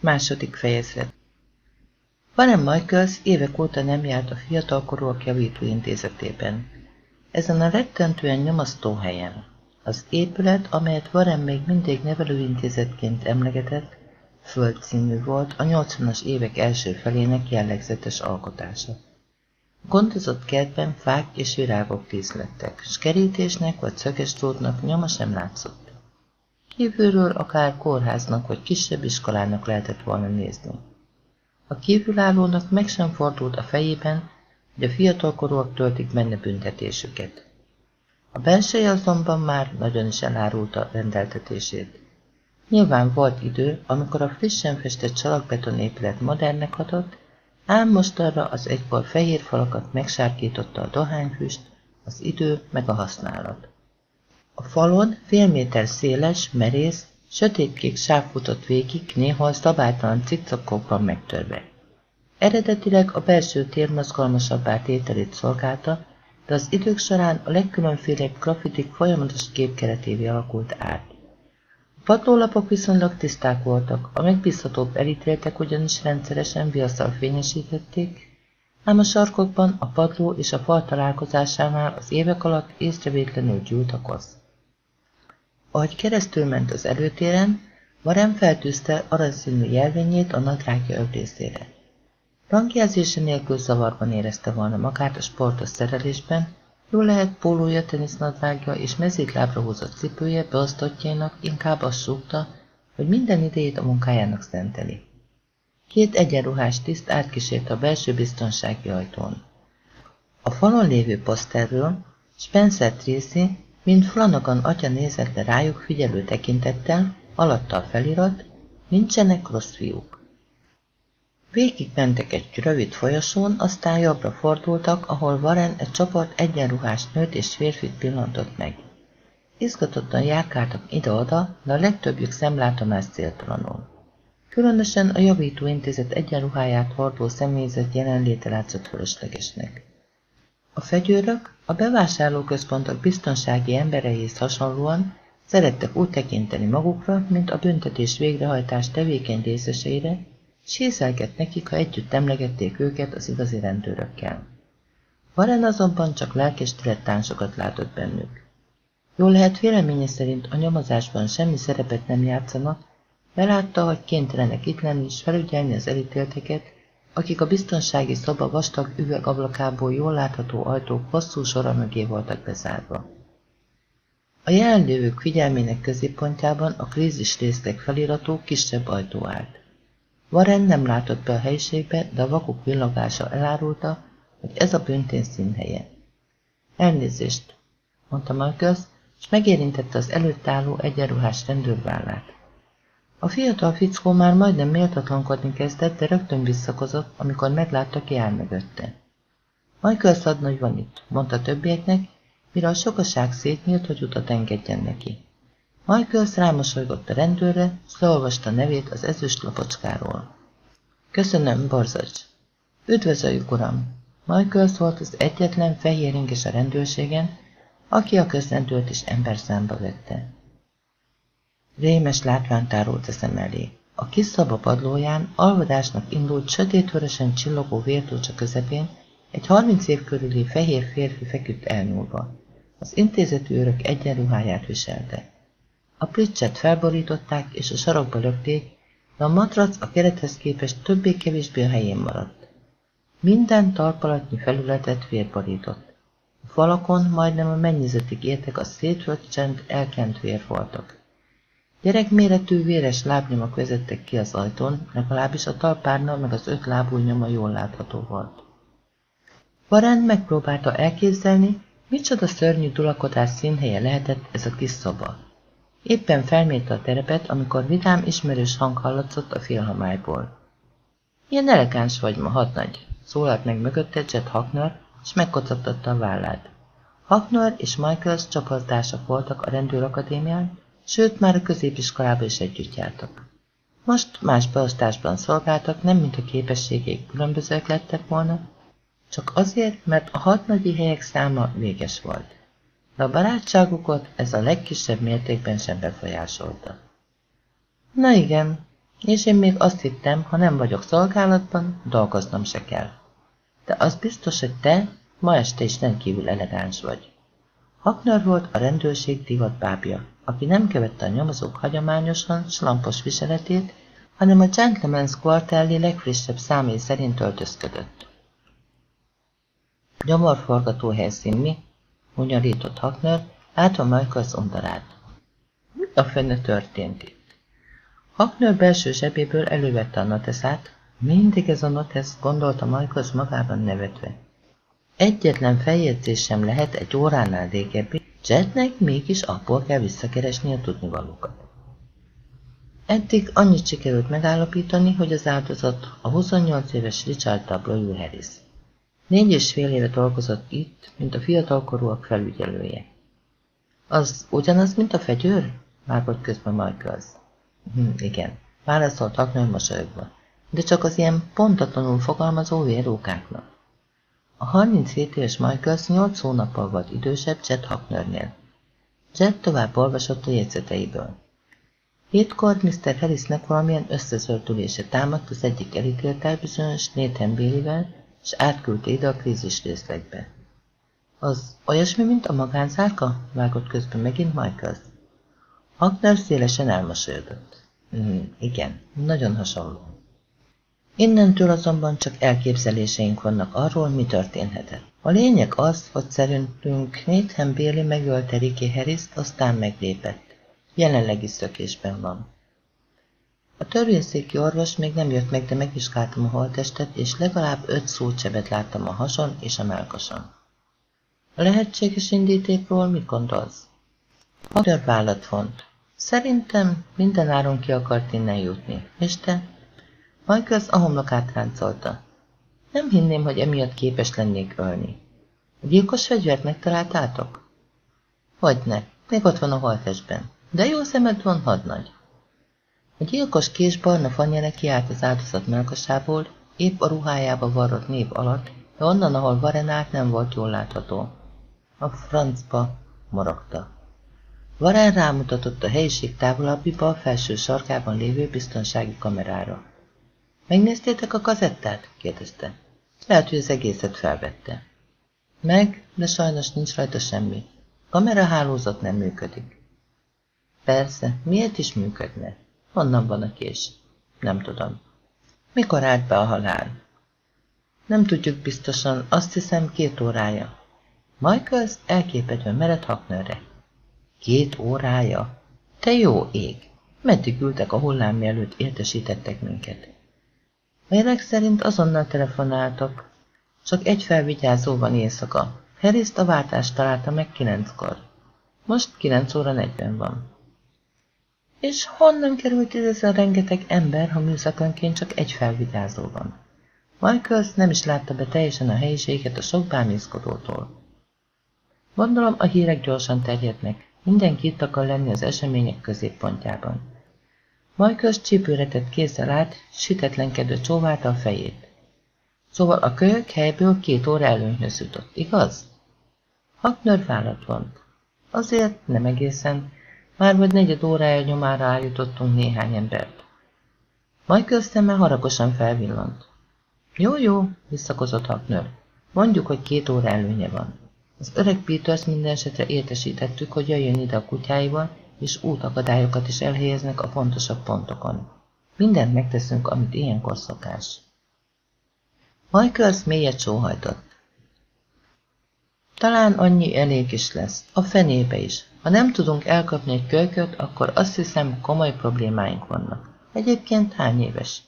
Második fejezet Warren Michaels évek óta nem járt a fiatalkorúak javító intézetében. Ezen a rettentően nyomasztó helyen. Az épület, amelyet Warren még mindig nevelőintézetként emlegetett, földszínű volt, a 80-as évek első felének jellegzetes alkotása. Gondozott kertben fák és virágok díszlettek, s kerítésnek vagy szöges drótnak nyoma sem látszott. Kívülről akár kórháznak vagy kisebb iskolának lehetett volna nézni. A kívülállónak meg sem fordult a fejében, hogy a fiatalkorúak töltik benne büntetésüket. A belseje azonban már nagyon is elárulta rendeltetését. Nyilván volt idő, amikor a frissen festett salakbeton épület modernnek hatott, ám most arra az egykor fehér falakat megsárkította a dohányfüst, az idő meg a használat. A falon fél méter széles, merész, sötétkék sáv futott végig, néha szabálytalan cikcakokban megtörve. Eredetileg a belső tér mozgalmasabbá tételét szolgálta, de az idők során a legkülönfélebb grafitik folyamatos képkeretévé alakult át. A padlólapok viszonylag tiszták voltak, a megbízhatóbb elítéltek ugyanis rendszeresen viaszal fényesítették, ám a sarkokban a padló és a fal találkozásánál az évek alatt észrevétlenül gyűlt a kosz. Ahogy keresztül ment az előtéren, Varem feltűzte aranyszínű jelvényét a nadrágja övrészére. Rangjelzése nélkül zavarban érezte volna magát a sportos szerelésben, jól lehet pólója, tenisznadrágja és mezítlábra húzott cipője beosztottjainak inkább azt súgta, hogy minden idejét a munkájának szenteli. Két egyenruhás tiszt átkísért a belső biztonsági ajtón. A falon lévő poszterről Spencer Tracy, mint Flanagan atya nézett rájuk figyelő tekintettel, alatta a felirat, nincsenek rossz fiúk. Végig mentek egy rövid folyosón, aztán jobbra fordultak, ahol Warren egy csoport egyenruhás nőt és férfit pillantott meg. Izgatottan járkáltak ide-oda, de a legtöbbjük szemlátomás céltalanul. Különösen a javítóintézet egyenruháját hordó személyzet jelenléte látszott fölöslegesnek. A fegyőrök a bevásárlóközpontok biztonsági embereihez hasonlóan szerettek úgy tekinteni magukra, mint a büntetés végrehajtás tevékeny részeseire, Sézelgett nekik, ha együtt emlegették őket az igazi rendőrökkel. Varen azonban csak lelkes dilettánsokat látott bennük. Jól lehet véleménye szerint a nyomozásban semmi szerepet nem játszanak, belátta, hogy kénytelenek itt lenni és felügyelni az elítélteket, akik a biztonsági szoba vastag üvegablakából jól látható ajtók hosszú sora mögé voltak bezárva. A jelenlévők figyelmének középpontjában a krízis résztek feliratú kisebb ajtó állt. Warren nem látott be a helyiségbe, de a vakok villagása elárulta, hogy ez a büntén színhelye. Elnézést, mondta Marcus, és megérintette az előtt álló egyenruhás rendőrvállát. A fiatal fickó már majdnem méltatlankodni kezdett, de rögtön visszakozott, amikor meglátta ki áll mögötte. Michael szadnagy van itt, mondta többieknek, mire a sokaság szétnyílt, hogy utat engedjen neki. Michaels rámosolygott a rendőrre, s leolvasta nevét az ezüst lapocskáról. Köszönöm, Borzacs. Üdvözöljük, uram! Michaels volt az egyetlen fehér inges a rendőrségen, aki a közrendőrt is számba vette. Rémes látvány tárult a szem elé. A kis szaba padlóján alvadásnak indult sötétvörösen csillogó vértúcsa közepén egy harminc év körüli fehér férfi feküdt elnyúlva. Az intézetű örök egyenruháját viselte. A pricset felborították és a sarokba lökték, de a matrac a kerethez képest többé-kevésbé a helyén maradt. Minden talpalatnyi felületet vérborított. A falakon majdnem a mennyizetig értek a szétvört csend elkent vérfoltok. Gyerekméretű véres lábnyomak vezettek ki az ajtón, legalábbis a talpárna meg az öt lábú nyoma jól látható volt. Varán megpróbálta elképzelni, micsoda szörnyű dulakodás színhelye lehetett ez a kis szoba. Éppen felmérte a terepet, amikor vidám, ismerős hang hallatszott a félhamályból. Ilyen elegáns vagy ma, hadnagy, szólalt meg mögötte Jet Hackner, és megkocogtatta a vállát. Hackner és Michaels csapattársak voltak a rendőrakadémián, sőt már a középiskolába is együtt jártak. Most más beosztásban szolgáltak, nem mint a képességeik különbözőek lettek volna, csak azért, mert a hadnagyi helyek száma véges volt de a barátságukat ez a legkisebb mértékben sem befolyásolta. Na igen, És én még azt hittem, ha nem vagyok szolgálatban, dolgoznom se kell. De az biztos, hogy te ma este is rendkívül elegáns vagy. Hakner volt a rendőrség divatbábja, aki nem követte a nyomozók hagyományosan slampos viseletét, hanem a Gentleman's Quarterly legfrissebb számai szerint öltözködött. Gyomorforgató helyszín mi? Hunyarított Hakner, látva Michaels undarát. Mi a fene történt itt? Hakner belső zsebéből elővette a noteszát, mindig ez a notesz, gondolta Michaels magában nevetve. Egyetlen feljegyzés sem lehet egy óránál régebbi, Jetnek mégis abból kell visszakeresni a tudnivalókat. Eddig annyit sikerült megállapítani, hogy az áldozat a 28 éves Richard W. Harris. Négy és fél éve dolgozott itt, mint a fiatalkorúak felügyelője. Az ugyanaz, mint a fegyőr? Vágott közben Michaels. Hm, igen, válaszolt Agner mosolyogva, de csak az ilyen pontatlanul fogalmazó vérókáknak. A 37 éves Michaels 8 hónappal volt idősebb Jet Hacknernél. Jet tovább olvasott a jegyzeteiből. Hétkor Mr. Harrisnek valamilyen összezördülése támadt az egyik elítéltel bizonyos Nathan Bailey-vel, és átküldte ide a krízis részlegbe. Az olyasmi, mint a magánzárka? Vágott közben megint Michaels. Agner szélesen elmosolyodott. Mm, igen, nagyon hasonló. Innentől azonban csak elképzeléseink vannak arról, mi történhetett. A lényeg az, hogy szerintünk Nathan Bailey megölte Ricky harris aztán meglépett. Jelenlegi szökésben van. A törvényszéki orvos még nem jött meg, de megvizsgáltam a holtestet, és legalább öt szócsebet láttam a hason és a melkason. A lehetséges indítékról mit gondolsz? A vállat font. Szerintem mindenáron ki akart innen jutni. És te? Michaels a homlokát ráncolta. Nem hinném, hogy emiatt képes lennék ölni. A gyilkos fegyvert megtaláltátok? Hogyne, még ott van a holtestben. De jó szemed van, hadnagy. A gyilkos kés barna fanyere kiállt az áldozat melkasából, épp a ruhájába varrott név alatt, de onnan, ahol Varen állt, nem volt jól látható. A francba morogta. Varen rámutatott a helyiség távolabbiba a felső sarkában lévő biztonsági kamerára. Megnéztétek a kazettát? kérdezte. Lehet, hogy az egészet felvette. Meg, de sajnos nincs rajta semmi. Kamerahálózat nem működik. Persze, miért is működne? Honnan van a kés? Nem tudom. Mikor állt be a halál? Nem tudjuk biztosan, azt hiszem két órája. Michaels elképedve mered Haknerre. Két órája? Te jó ég! Meddig ültek a hullám mielőtt értesítettek minket? Méreg szerint azonnal telefonáltak. Csak egy felvigyázó van éjszaka. Harris-t a váltást találta meg kilenckor. Most kilenc óra negyven van. És honnan került ez a rengeteg ember, ha műszakonként csak egy felvigyázó van? Michaels nem is látta be teljesen a helyiséget a sok bámészkodótól. Gondolom, a hírek gyorsan terjednek. Mindenki itt akar lenni az események középpontjában. Majkös csípőretett kézzel át, sütetlenkedő csóválta a fejét. Szóval a kölyök helyből két óra előnyhöz jutott, igaz? Haknör vállat vont. Azért nem egészen, már vagy negyed órája nyomára állítottunk néhány embert. Majd szeme haragosan felvillant. Jó, jó, visszakozott Haknör. Mondjuk, hogy két óra előnye van. Az öreg Peters minden esetre értesítettük, hogy jöjjön ide a kutyáival, és útakadályokat is elhelyeznek a fontosabb pontokon. Mindent megteszünk, amit ilyenkor szokás. Michaels mélyet sóhajtott. Talán annyi elég is lesz, a fenébe is. Ha nem tudunk elkapni egy kölyköt, akkor azt hiszem komoly problémáink vannak. Egyébként hány éves?